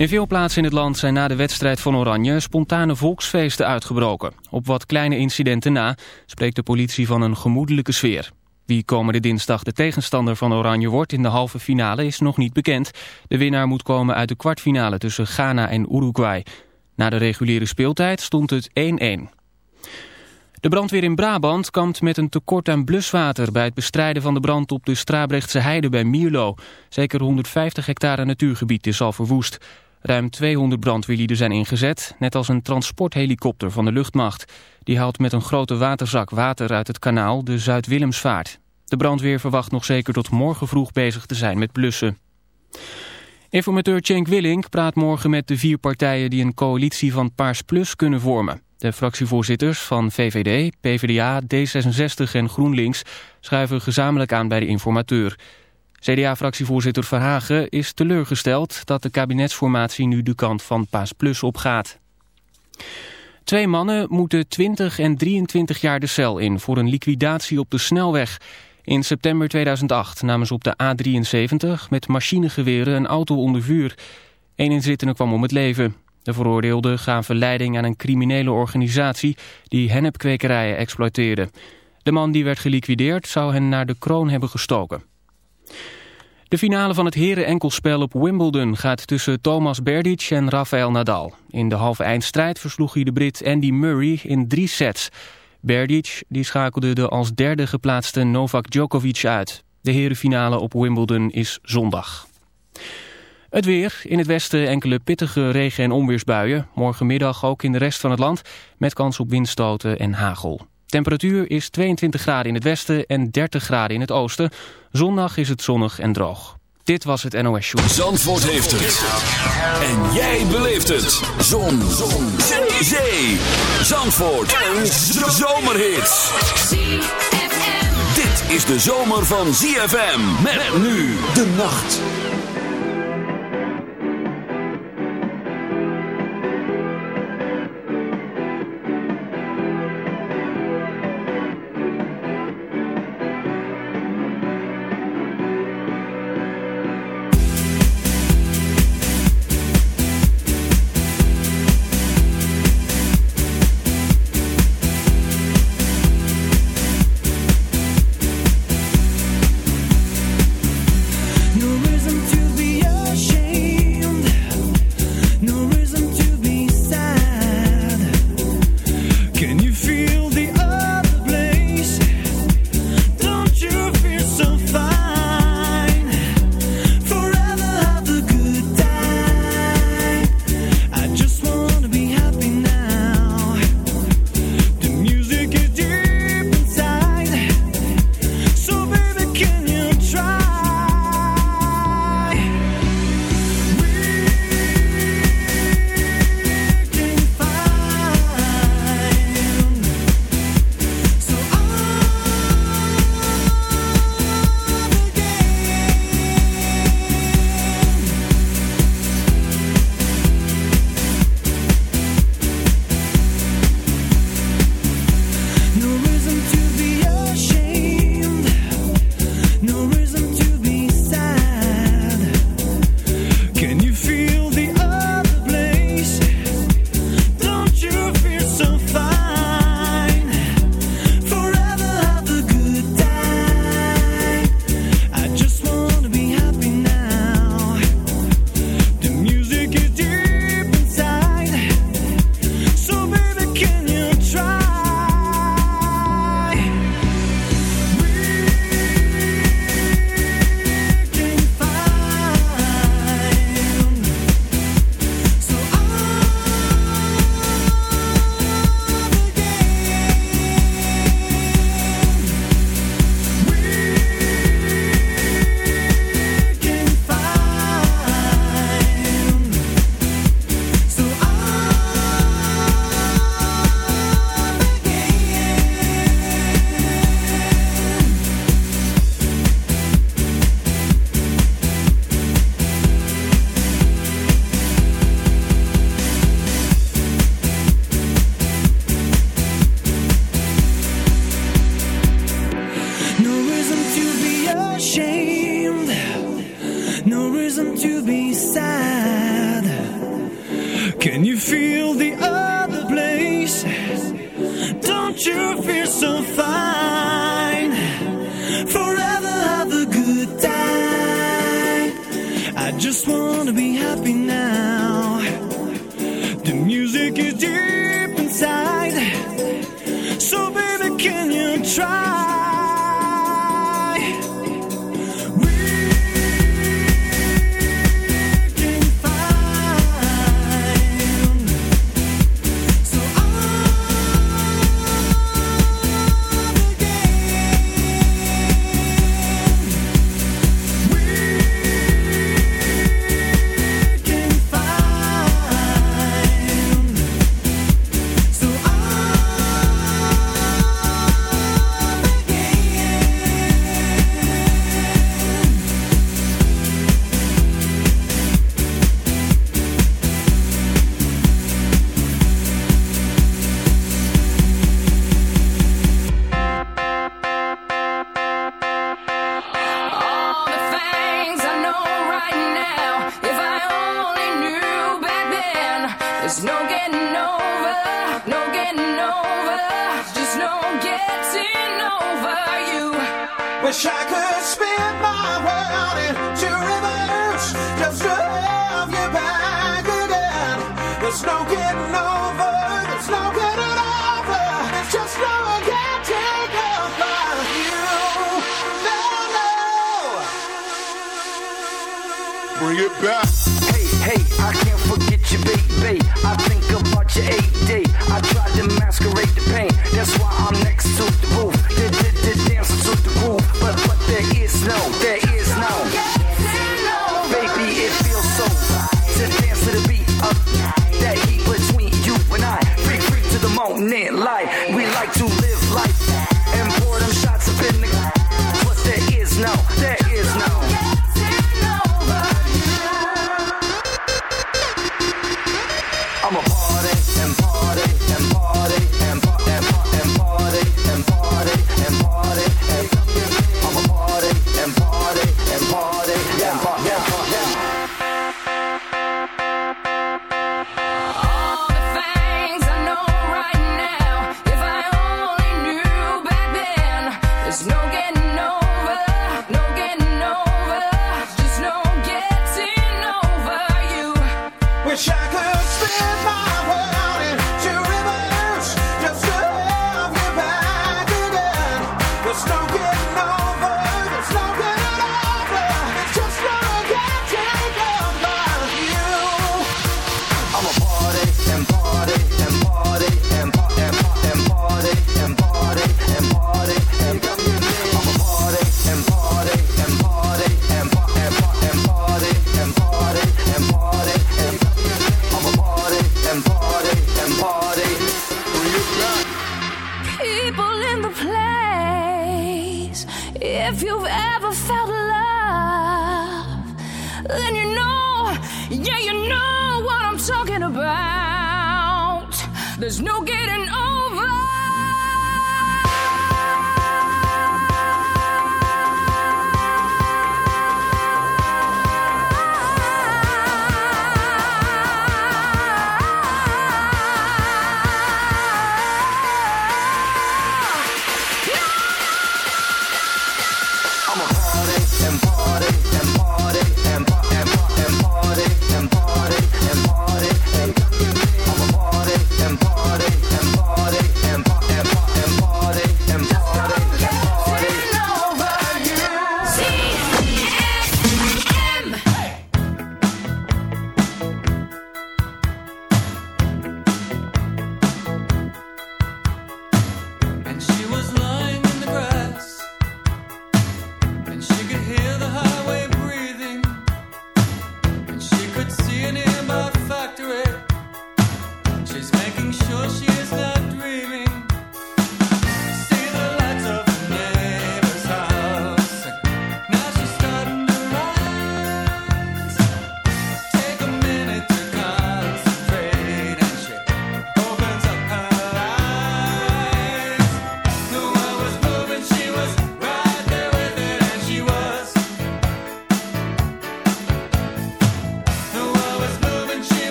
In veel plaatsen in het land zijn na de wedstrijd van Oranje spontane volksfeesten uitgebroken. Op wat kleine incidenten na spreekt de politie van een gemoedelijke sfeer. Wie komende dinsdag de tegenstander van Oranje wordt in de halve finale is nog niet bekend. De winnaar moet komen uit de kwartfinale tussen Ghana en Uruguay. Na de reguliere speeltijd stond het 1-1. De brandweer in Brabant kampt met een tekort aan bluswater... bij het bestrijden van de brand op de Strabrechtse heide bij Mierlo. Zeker 150 hectare natuurgebied is al verwoest. Ruim 200 brandweerlieden zijn ingezet, net als een transporthelikopter van de luchtmacht. Die haalt met een grote waterzak water uit het kanaal de Zuid-Willemsvaart. De brandweer verwacht nog zeker tot morgen vroeg bezig te zijn met blussen. Informateur Cenk Willink praat morgen met de vier partijen die een coalitie van Paars Plus kunnen vormen. De fractievoorzitters van VVD, PvdA, D66 en GroenLinks schuiven gezamenlijk aan bij de informateur. CDA-fractievoorzitter Verhagen is teleurgesteld dat de kabinetsformatie nu de kant van Paas Plus opgaat. Twee mannen moeten 20 en 23 jaar de cel in voor een liquidatie op de snelweg. In september 2008 namen ze op de A73 met machinegeweren een auto onder vuur. Eén inzittende kwam om het leven. De veroordeelden gaven leiding aan een criminele organisatie die hennepkwekerijen exploiteerde. De man die werd geliquideerd zou hen naar de kroon hebben gestoken. De finale van het heren-enkelspel op Wimbledon gaat tussen Thomas Berdych en Rafael Nadal. In de halve eindstrijd versloeg hij de Brit Andy Murray in drie sets. Berdych die schakelde de als derde geplaatste Novak Djokovic uit. De herenfinale op Wimbledon is zondag. Het weer. In het westen enkele pittige regen- en onweersbuien. Morgenmiddag ook in de rest van het land met kans op windstoten en hagel. Temperatuur is 22 graden in het westen en 30 graden in het oosten. Zondag is het zonnig en droog. Dit was het NOS Show. Zandvoort heeft het. En jij beleeft het. Zon. Zon. Zee. Zandvoort. Een zomerhit. Dit is de zomer van ZFM. Met nu de nacht.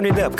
turn it up.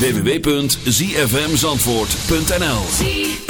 www.zfmzandvoort.nl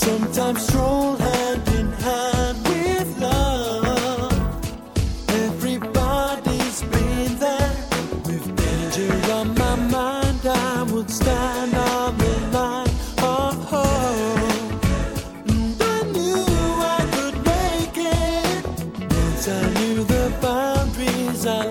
Sometimes stroll hand in hand with love. Everybody's been there. With danger on my mind, I would stand on the line of hope. And I knew I could make it. Once I knew the boundaries, I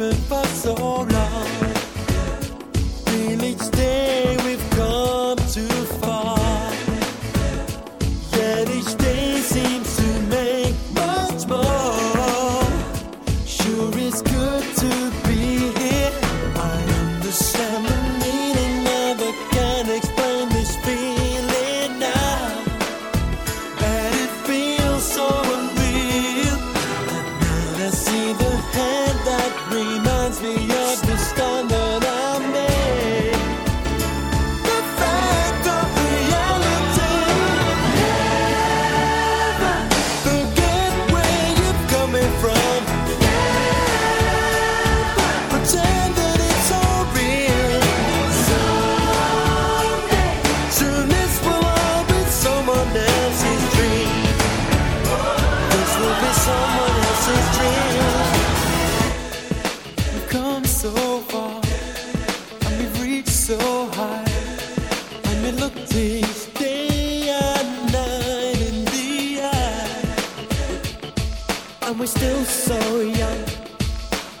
Disappointment for so long.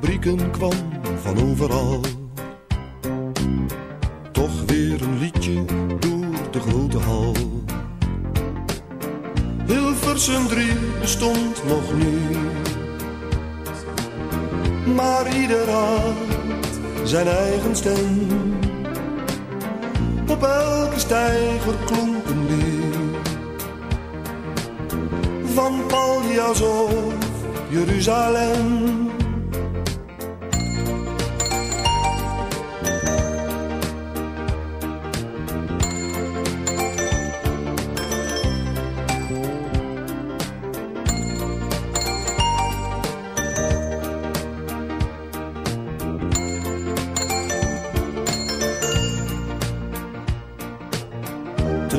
Fabrieken kwam van overal. Toch weer een liedje door de grote hal. Hilversum 3 bestond nog niet. Maar ieder had zijn eigen stem. Op elke steiger klonk een. Van Paljas of Jeruzalem.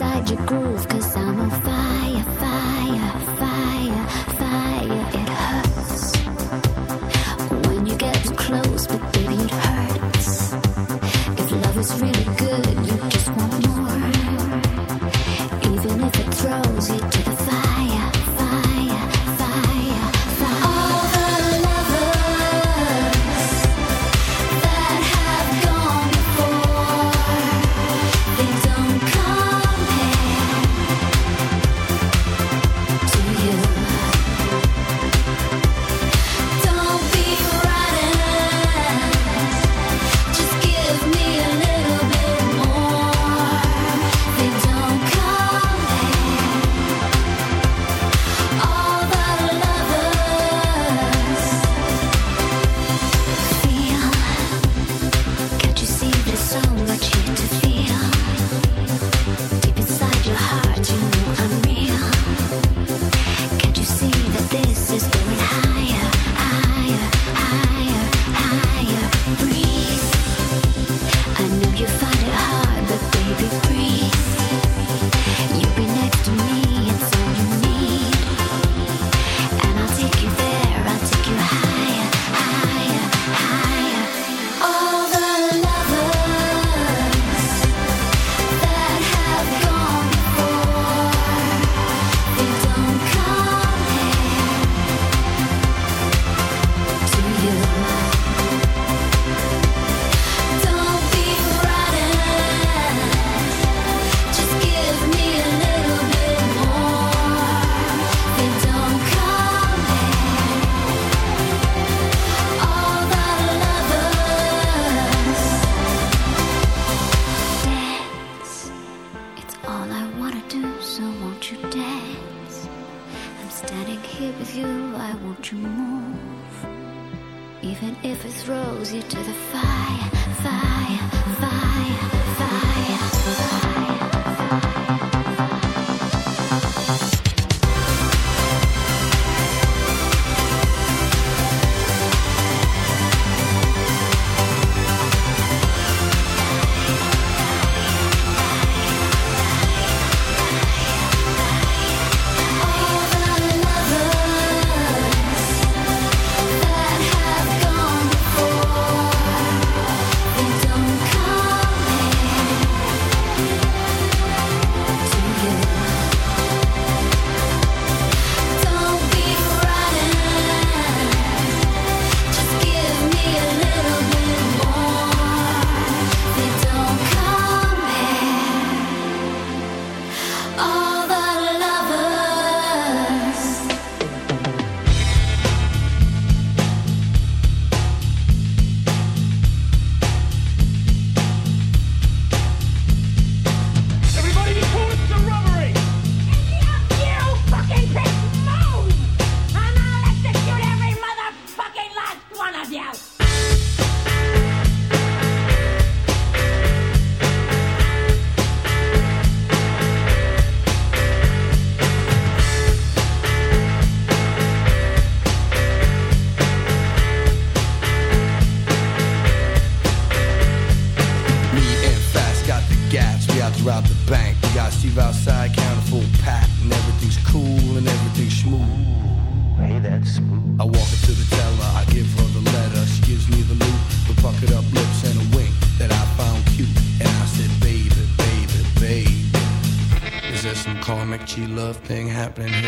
Inside your groove, cause I'm on fire, fire, fire, Out the bank. We got Steve outside, counting full pack, and everything's cool and everything's smooth. Hey, that's smooth. I walk into the teller, I give her the letter. She gives me the loot, the bucket up lips and a wink that I found cute. And I said, baby, baby, baby, is there some karmic G love thing happening here?